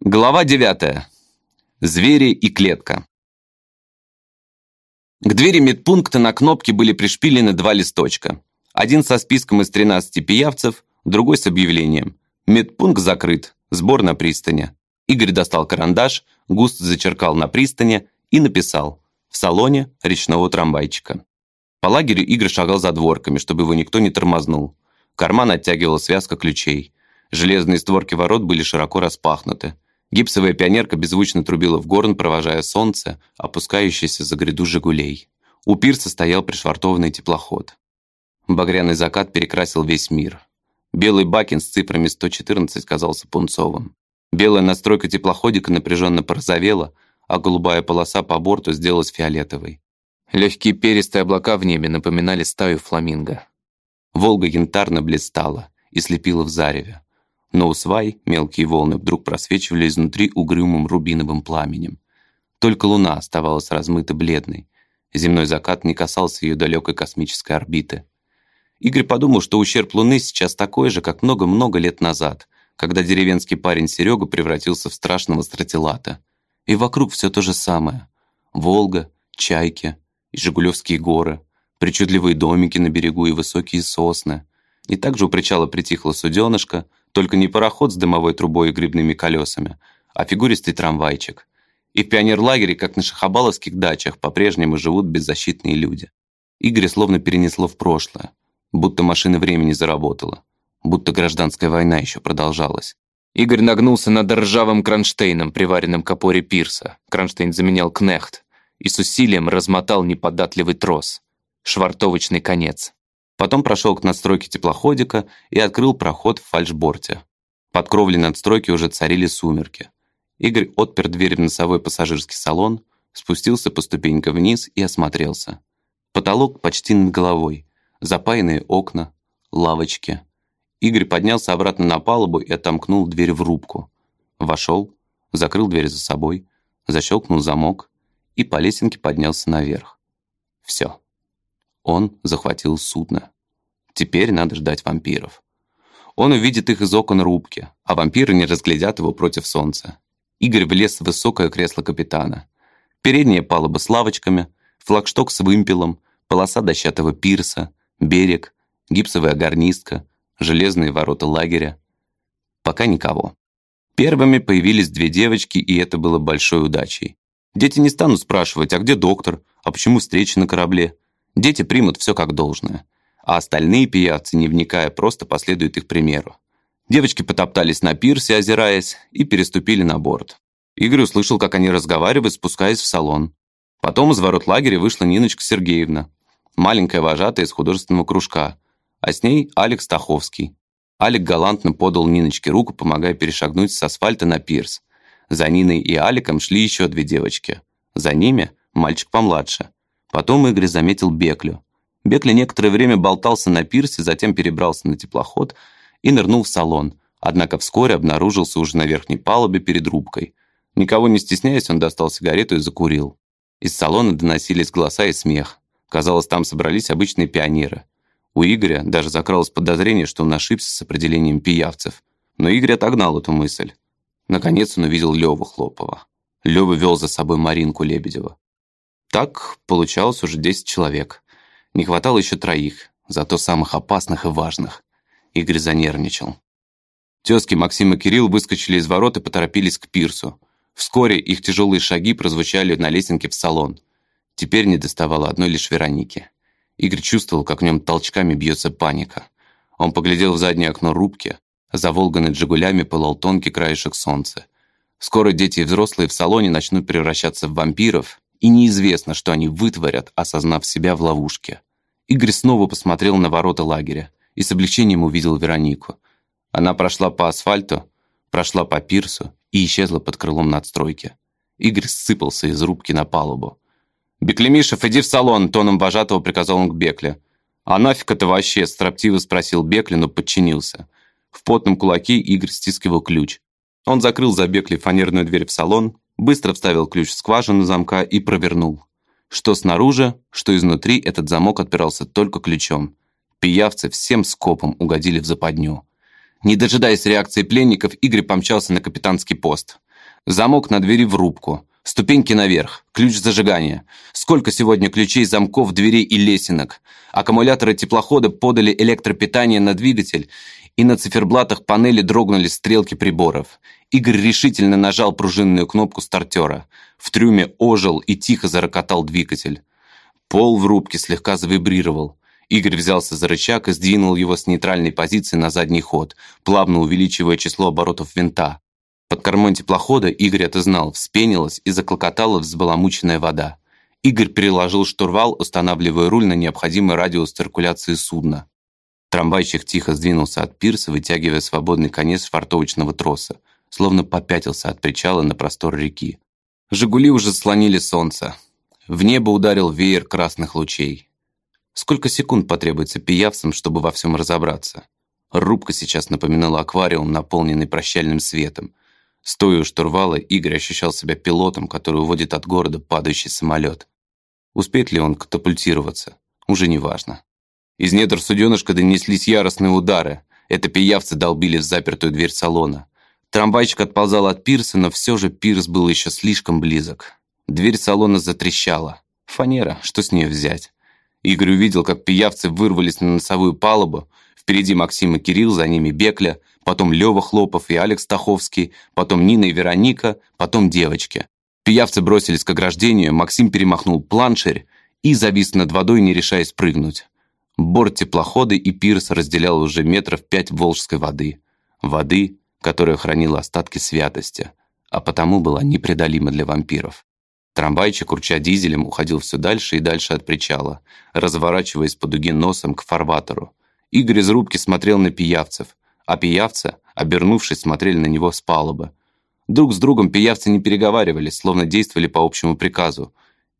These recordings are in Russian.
Глава 9. Звери и клетка. К двери медпункта на кнопке были пришпилены два листочка. Один со списком из 13 пиявцев, другой с объявлением. Медпункт закрыт, сбор на пристани. Игорь достал карандаш, густо зачеркал на пристани и написал «В салоне речного трамвайчика». По лагерю Игорь шагал за дворками, чтобы его никто не тормознул. Карман оттягивала связка ключей. Железные створки ворот были широко распахнуты. Гипсовая пионерка беззвучно трубила в горн, провожая солнце, опускающееся за гряду «Жигулей». У пирса стоял пришвартованный теплоход. Багряный закат перекрасил весь мир. Белый бакин с цифрами 114 казался пунцовым. Белая настройка теплоходика напряженно порозовела, а голубая полоса по борту сделалась фиолетовой. Легкие перистые облака в небе напоминали стаю фламинго. Волга янтарно блистала и слепила в зареве но у свай мелкие волны вдруг просвечивали изнутри угрюмым рубиновым пламенем. Только луна оставалась размытой бледной. Земной закат не касался ее далекой космической орбиты. Игорь подумал, что ущерб Луны сейчас такой же, как много-много лет назад, когда деревенский парень Серега превратился в страшного стратилата. И вокруг все то же самое. Волга, чайки и Жигулевские горы, причудливые домики на берегу и высокие сосны. И также у причала притихла суденышко, только не пароход с дымовой трубой и грибными колесами, а фигуристый трамвайчик. И в пионерлагере, как на шахабаловских дачах, по-прежнему живут беззащитные люди. Игоря словно перенесло в прошлое, будто машина времени заработала, будто гражданская война еще продолжалась. Игорь нагнулся над ржавым кронштейном, приваренным к опоре пирса. Кронштейн заменял кнехт и с усилием размотал неподатливый трос. Швартовочный конец. Потом прошел к надстройке теплоходика и открыл проход в фальшборте. Под кровлей надстройки уже царили сумерки. Игорь отпер дверь в носовой пассажирский салон, спустился по ступенькам вниз и осмотрелся. Потолок почти над головой, запаянные окна, лавочки. Игорь поднялся обратно на палубу и отомкнул дверь в рубку. Вошел, закрыл дверь за собой, защелкнул замок и по лесенке поднялся наверх. Все. Он захватил судно. Теперь надо ждать вампиров. Он увидит их из окон рубки, а вампиры не разглядят его против солнца. Игорь влез в высокое кресло капитана. Передняя палуба с лавочками, флагшток с вымпелом, полоса дощатого пирса, берег, гипсовая гарнистка, железные ворота лагеря. Пока никого. Первыми появились две девочки, и это было большой удачей. Дети не станут спрашивать, а где доктор, а почему встреча на корабле. Дети примут все как должное, а остальные пиявцы, не вникая, просто последуют их примеру. Девочки потоптались на пирсе, озираясь, и переступили на борт. Игорь услышал, как они разговаривают, спускаясь в салон. Потом из ворот лагеря вышла Ниночка Сергеевна, маленькая вожатая из художественного кружка, а с ней Алекс Стаховский. Алик галантно подал Ниночке руку, помогая перешагнуть с асфальта на пирс. За Ниной и Аликом шли еще две девочки. За ними мальчик помладше. Потом Игорь заметил Беклю. Бекля некоторое время болтался на пирсе, затем перебрался на теплоход и нырнул в салон, однако вскоре обнаружился уже на верхней палубе перед рубкой. Никого не стесняясь, он достал сигарету и закурил. Из салона доносились голоса и смех. Казалось, там собрались обычные пионеры. У Игоря даже закралось подозрение, что он ошибся с определением пиявцев. Но Игорь отогнал эту мысль. Наконец он увидел Леву Хлопова. Лёва вел за собой Маринку Лебедева. Так получалось уже 10 человек. Не хватало еще троих, зато самых опасных и важных. Игорь занервничал. Тезки Максим и Кирилл выскочили из ворот и поторопились к пирсу. Вскоре их тяжелые шаги прозвучали на лесенке в салон. Теперь не доставало одной лишь Вероники. Игорь чувствовал, как в нем толчками бьется паника. Он поглядел в заднее окно рубки. За Волгой «Жигулями» пылал тонкий краешек солнца. Скоро дети и взрослые в салоне начнут превращаться в вампиров, и неизвестно, что они вытворят, осознав себя в ловушке. Игорь снова посмотрел на ворота лагеря и с облегчением увидел Веронику. Она прошла по асфальту, прошла по пирсу и исчезла под крылом надстройки. Игорь сыпался из рубки на палубу. «Беклемишев, иди в салон!» — тоном вожатого приказал он к Бекле. «А нафиг это вообще?» — строптиво спросил Бекли, но подчинился. В потном кулаке Игорь стискивал ключ. Он закрыл за Бекли фанерную дверь в салон, быстро вставил ключ в скважину замка и провернул. Что снаружи, что изнутри этот замок отпирался только ключом. Пиявцы всем скопом угодили в западню. Не дожидаясь реакции пленников, Игорь помчался на капитанский пост. Замок на двери в рубку. Ступеньки наверх. Ключ зажигания. Сколько сегодня ключей, замков, дверей и лесенок. Аккумуляторы теплохода подали электропитание на двигатель, и на циферблатах панели дрогнули стрелки приборов. Игорь решительно нажал пружинную кнопку стартера. В трюме ожил и тихо зарокотал двигатель. Пол в рубке слегка завибрировал. Игорь взялся за рычаг и сдвинул его с нейтральной позиции на задний ход, плавно увеличивая число оборотов винта. Под кормой теплохода Игорь это знал, вспенилась и заклокотала взбаламученная вода. Игорь переложил штурвал, устанавливая руль на необходимый радиус циркуляции судна. Трамвайщик тихо сдвинулся от пирса, вытягивая свободный конец фартовочного троса, словно попятился от причала на простор реки. «Жигули» уже слонили солнце. В небо ударил веер красных лучей. Сколько секунд потребуется пиявцам, чтобы во всем разобраться? Рубка сейчас напоминала аквариум, наполненный прощальным светом, Стоя у штурвала, Игорь ощущал себя пилотом, который уводит от города падающий самолет. Успеет ли он катапультироваться? Уже не важно. Из недр суденышка донеслись яростные удары. Это пиявцы долбили в запертую дверь салона. Трамвайчик отползал от пирса, но все же пирс был еще слишком близок. Дверь салона затрещала. Фанера, что с нее взять? Игорь увидел, как пиявцы вырвались на носовую палубу. Впереди Максим и Кирилл, за ними Бекля потом Лёва Хлопов и Алекс Таховский, потом Нина и Вероника, потом девочки. Пиявцы бросились к ограждению, Максим перемахнул планшерь и завис над водой, не решаясь прыгнуть. Борт теплохода и пирс разделял уже метров пять волжской воды. Воды, которая хранила остатки святости, а потому была непреодолима для вампиров. Трамвайчик, урча дизелем, уходил все дальше и дальше от причала, разворачиваясь по дуге носом к фарватеру. Игорь из рубки смотрел на пиявцев а пиявцы, обернувшись, смотрели на него с палубы. Друг с другом пиявцы не переговаривались, словно действовали по общему приказу.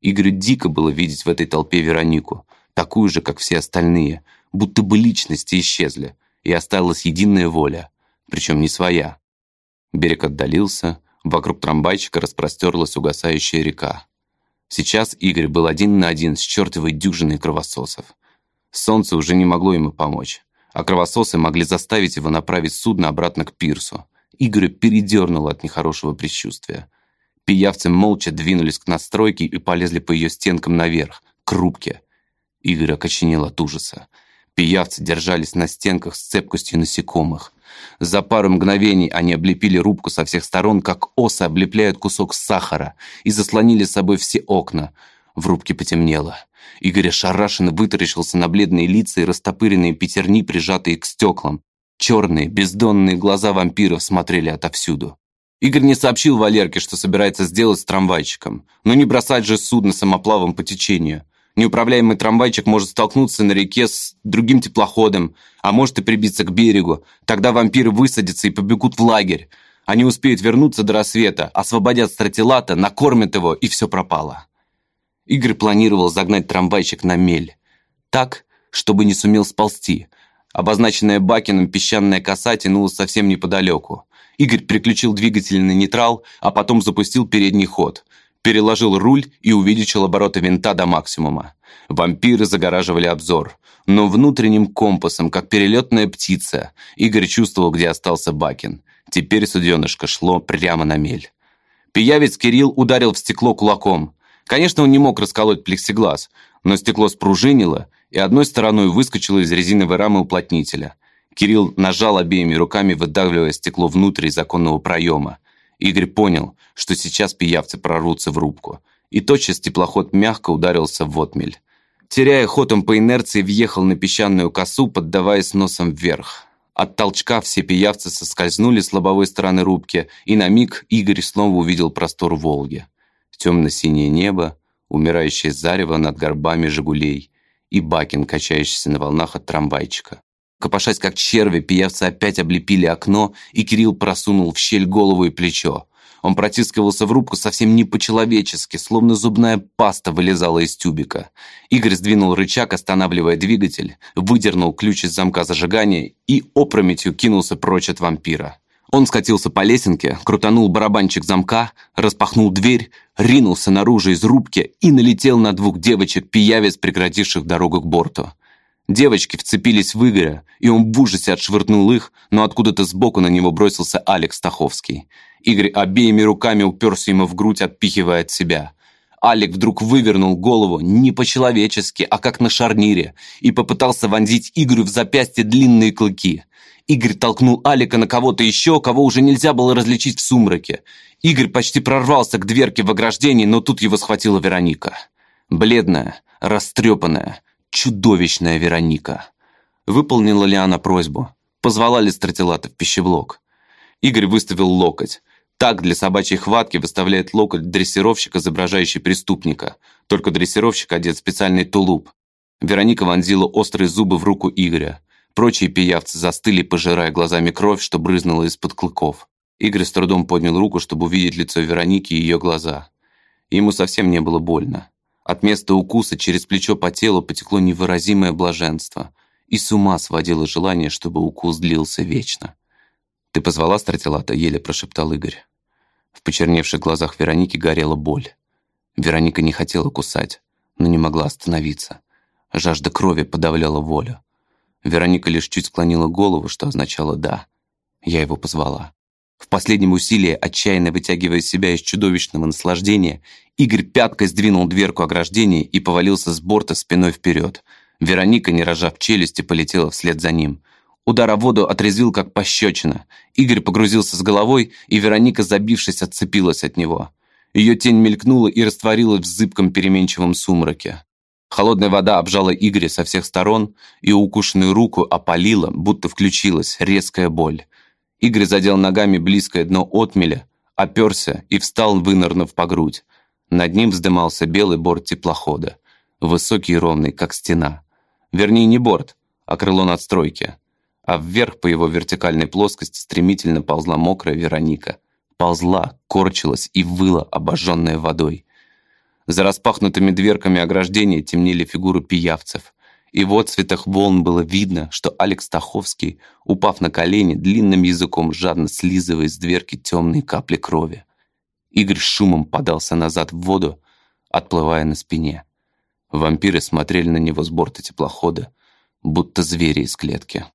Игорю дико было видеть в этой толпе Веронику, такую же, как все остальные, будто бы личности исчезли, и осталась единая воля, причем не своя. Берег отдалился, вокруг трамвайчика распростерлась угасающая река. Сейчас Игорь был один на один с чертовой дюжиной кровососов. Солнце уже не могло ему помочь а кровососы могли заставить его направить судно обратно к пирсу. Игоря передернуло от нехорошего предчувствия. Пиявцы молча двинулись к настройке и полезли по ее стенкам наверх, к рубке. Игорь окоченел от ужаса. Пиявцы держались на стенках с цепкостью насекомых. За пару мгновений они облепили рубку со всех сторон, как осы облепляют кусок сахара, и заслонили с собой все окна. В рубке потемнело. Игорь ошарашенно вытаращился на бледные лица и растопыренные пятерни, прижатые к стеклам. Черные, бездонные глаза вампиров смотрели отовсюду. Игорь не сообщил Валерке, что собирается сделать с трамвайчиком. Но не бросать же судно самоплавом по течению. Неуправляемый трамвайчик может столкнуться на реке с другим теплоходом, а может и прибиться к берегу. Тогда вампиры высадятся и побегут в лагерь. Они успеют вернуться до рассвета, освободят стратилата, накормят его, и все пропало. Игорь планировал загнать трамвайчик на мель. Так, чтобы не сумел сползти. Обозначенная Бакином песчаная коса тянулась совсем неподалеку. Игорь переключил двигатель на нейтрал, а потом запустил передний ход. Переложил руль и увеличил обороты винта до максимума. Вампиры загораживали обзор. Но внутренним компасом, как перелетная птица, Игорь чувствовал, где остался Бакин. Теперь суденышко шло прямо на мель. Пиявец Кирилл ударил в стекло кулаком. Конечно, он не мог расколоть плексиглаз, но стекло спружинило и одной стороной выскочило из резиновой рамы уплотнителя. Кирилл нажал обеими руками, выдавливая стекло внутрь законного проема. Игорь понял, что сейчас пиявцы прорвутся в рубку. И тотчас теплоход мягко ударился в отмель. Теряя ход, он по инерции въехал на песчаную косу, поддаваясь носом вверх. От толчка все пиявцы соскользнули с лобовой стороны рубки, и на миг Игорь снова увидел простор Волги темно-синее небо, умирающее зарево над горбами «Жигулей» и Бакин, качающийся на волнах от трамвайчика. Копошась как черви, пиявцы опять облепили окно, и Кирилл просунул в щель голову и плечо. Он протискивался в рубку совсем не по-человечески, словно зубная паста вылезала из тюбика. Игорь сдвинул рычаг, останавливая двигатель, выдернул ключ из замка зажигания и опрометью кинулся прочь от вампира. Он скатился по лесенке, крутанул барабанчик замка, распахнул дверь, ринулся наружу из рубки и налетел на двух девочек, пиявец, преградивших дорогу к борту. Девочки вцепились в Игоря, и он в ужасе отшвырнул их, но откуда-то сбоку на него бросился Алекс Стаховский. Игорь обеими руками уперся ему в грудь, отпихивая от себя. Алик вдруг вывернул голову не по-человечески, а как на шарнире, и попытался вонзить Игорю в запястье длинные клыки. Игорь толкнул Алика на кого-то еще, кого уже нельзя было различить в сумраке. Игорь почти прорвался к дверке в ограждении, но тут его схватила Вероника. Бледная, растрепанная, чудовищная Вероника. Выполнила ли она просьбу? Позвала ли стратилата в пищеблок? Игорь выставил локоть. Так для собачьей хватки выставляет локоть дрессировщик, изображающий преступника. Только дрессировщик одет в специальный тулуп. Вероника вонзила острые зубы в руку Игоря. Прочие пиявцы застыли, пожирая глазами кровь, что брызнула из-под клыков. Игорь с трудом поднял руку, чтобы увидеть лицо Вероники и ее глаза. Ему совсем не было больно. От места укуса через плечо по телу потекло невыразимое блаженство. И с ума сводило желание, чтобы укус длился вечно. «Ты позвала стратилата?» — еле прошептал Игорь. В почерневших глазах Вероники горела боль. Вероника не хотела кусать, но не могла остановиться. Жажда крови подавляла волю. Вероника лишь чуть склонила голову, что означало «да». Я его позвала. В последнем усилии, отчаянно вытягивая себя из чудовищного наслаждения, Игорь пяткой сдвинул дверку ограждения и повалился с борта спиной вперед. Вероника, не рожав челюсти, полетела вслед за ним. Удар о воду отрезвил, как пощечина. Игорь погрузился с головой, и Вероника, забившись, отцепилась от него. Ее тень мелькнула и растворилась в зыбком переменчивом сумраке. Холодная вода обжала Игоря со всех сторон, и укушенную руку опалила, будто включилась резкая боль. Игорь задел ногами близкое дно отмеля, оперся и встал, вынырнув по грудь. Над ним вздымался белый борт теплохода, высокий и ровный, как стена. Вернее, не борт, а крыло надстройки а вверх по его вертикальной плоскости стремительно ползла мокрая Вероника. Ползла, корчилась и выла, обожженная водой. За распахнутыми дверками ограждения темнели фигуры пиявцев. И в отцветах волн было видно, что Алекс Таховский, упав на колени, длинным языком жадно слизывая с дверки темные капли крови. Игорь шумом подался назад в воду, отплывая на спине. Вампиры смотрели на него с борта теплохода, будто звери из клетки.